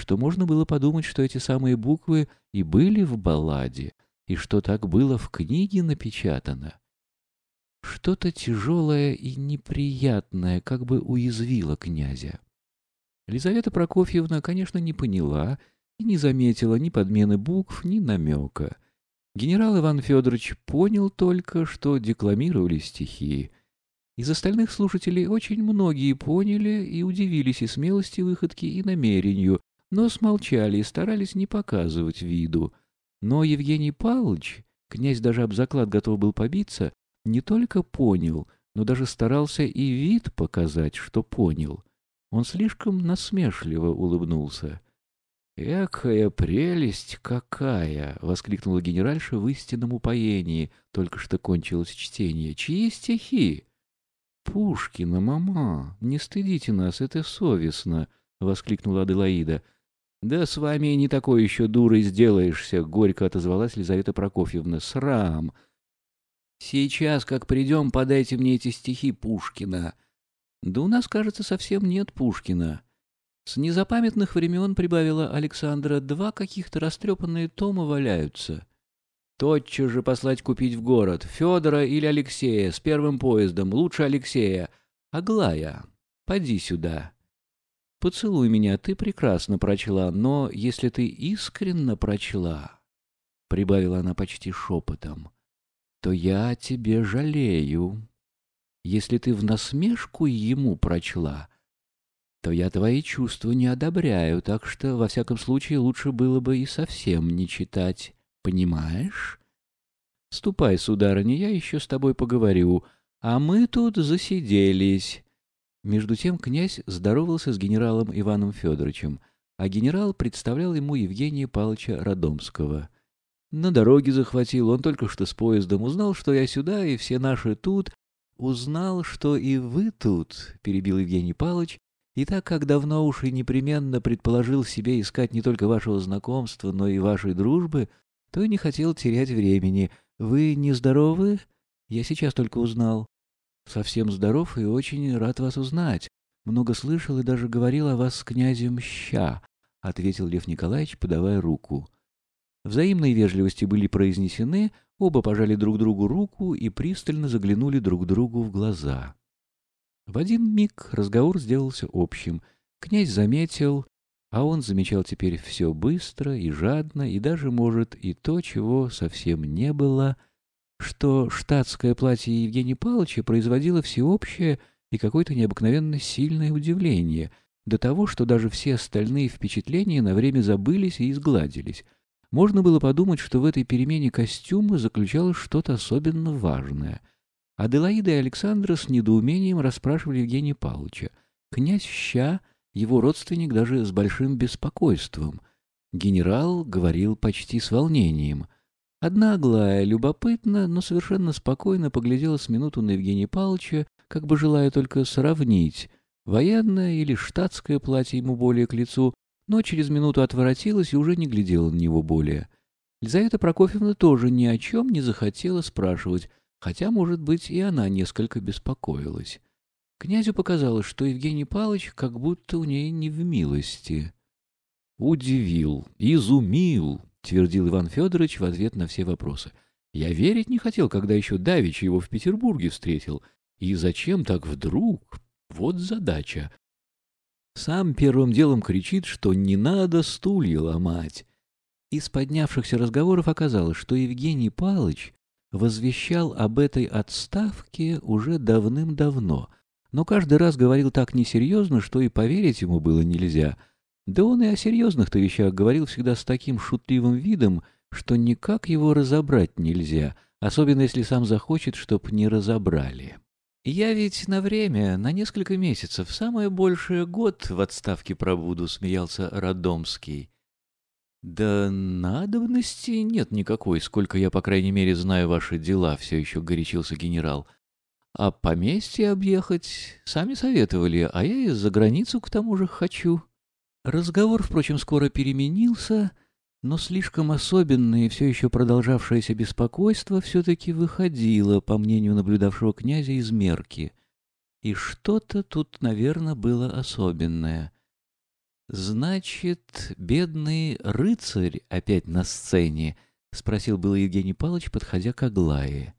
что можно было подумать, что эти самые буквы и были в балладе, и что так было в книге напечатано. Что-то тяжелое и неприятное как бы уязвило князя. Лизавета Прокофьевна, конечно, не поняла и не заметила ни подмены букв, ни намека. Генерал Иван Федорович понял только, что декламировали стихи. Из остальных слушателей очень многие поняли и удивились и смелости выходки, и намерению, но смолчали и старались не показывать виду. Но Евгений Павлович, князь даже об заклад готов был побиться, не только понял, но даже старался и вид показать, что понял. Он слишком насмешливо улыбнулся. «Экая прелесть какая!» — воскликнула генеральша в истинном упоении. Только что кончилось чтение. «Чьи стихи?» «Пушкина, мама! Не стыдите нас, это совестно!» — воскликнула Аделаида. «Да с вами не такой еще дурой сделаешься!» — горько отозвалась Лизавета Прокофьевна. «Срам! Сейчас, как придем, подайте мне эти стихи Пушкина!» «Да у нас, кажется, совсем нет Пушкина!» С незапамятных времен, прибавила Александра, два каких-то растрепанные тома валяются. Тотчас же послать купить в город Федора или Алексея с первым поездом, лучше Алексея. Аглая, поди сюда. Поцелуй меня, ты прекрасно прочла, но если ты искренно прочла, — прибавила она почти шепотом, — то я тебе жалею. Если ты в насмешку ему прочла, то я твои чувства не одобряю, так что, во всяком случае, лучше было бы и совсем не читать. Понимаешь? Ступай, сударыня, я еще с тобой поговорю, а мы тут засиделись. Между тем князь здоровался с генералом Иваном Федоровичем, а генерал представлял ему Евгения Павловича Родомского. На дороге захватил, он только что с поездом узнал, что я сюда, и все наши тут. Узнал, что и вы тут, — перебил Евгений Павлович, и так как давно уж и непременно предположил себе искать не только вашего знакомства, но и вашей дружбы, то и не хотел терять времени. Вы нездоровы? Я сейчас только узнал. Совсем здоров и очень рад вас узнать. Много слышал и даже говорил о вас с князем Ща, — ответил Лев Николаевич, подавая руку. Взаимные вежливости были произнесены, оба пожали друг другу руку и пристально заглянули друг другу в глаза. В один миг разговор сделался общим. Князь заметил, а он замечал теперь все быстро и жадно, и даже, может, и то, чего совсем не было, что штатское платье Евгения Павловича производило всеобщее и какое-то необыкновенно сильное удивление, до того, что даже все остальные впечатления на время забылись и изгладились. Можно было подумать, что в этой перемене костюма заключалось что-то особенно важное — Аделаида и Александра с недоумением расспрашивали Евгения Павловича. Князь Ща, его родственник, даже с большим беспокойством. Генерал говорил почти с волнением. Одна Аглая любопытно, но совершенно спокойно поглядела с минуту на Евгения Павловича, как бы желая только сравнить, военное или штатское платье ему более к лицу, но через минуту отворотилась и уже не глядела на него более. Лизавета Прокофьевна тоже ни о чем не захотела спрашивать, хотя, может быть, и она несколько беспокоилась. Князю показалось, что Евгений Павлович как будто у ней не в милости. «Удивил, изумил», — твердил Иван Федорович в ответ на все вопросы. «Я верить не хотел, когда еще Давич его в Петербурге встретил. И зачем так вдруг? Вот задача. Сам первым делом кричит, что не надо стулья ломать». Из поднявшихся разговоров оказалось, что Евгений Павлович возвещал об этой отставке уже давным-давно, но каждый раз говорил так несерьезно, что и поверить ему было нельзя. Да он и о серьезных-то вещах говорил всегда с таким шутливым видом, что никак его разобрать нельзя, особенно если сам захочет, чтоб не разобрали. «Я ведь на время, на несколько месяцев, самое большее год в отставке пробуду», — смеялся Родомский. «Да надобности нет никакой, сколько я, по крайней мере, знаю ваши дела», — все еще горячился генерал. «А поместье объехать сами советовали, а я и за границу к тому же хочу». Разговор, впрочем, скоро переменился, но слишком особенное и все еще продолжавшееся беспокойство все-таки выходило, по мнению наблюдавшего князя, из мерки. И что-то тут, наверное, было особенное — «Значит, бедный рыцарь опять на сцене?» — спросил был Евгений Павлович, подходя к Аглае.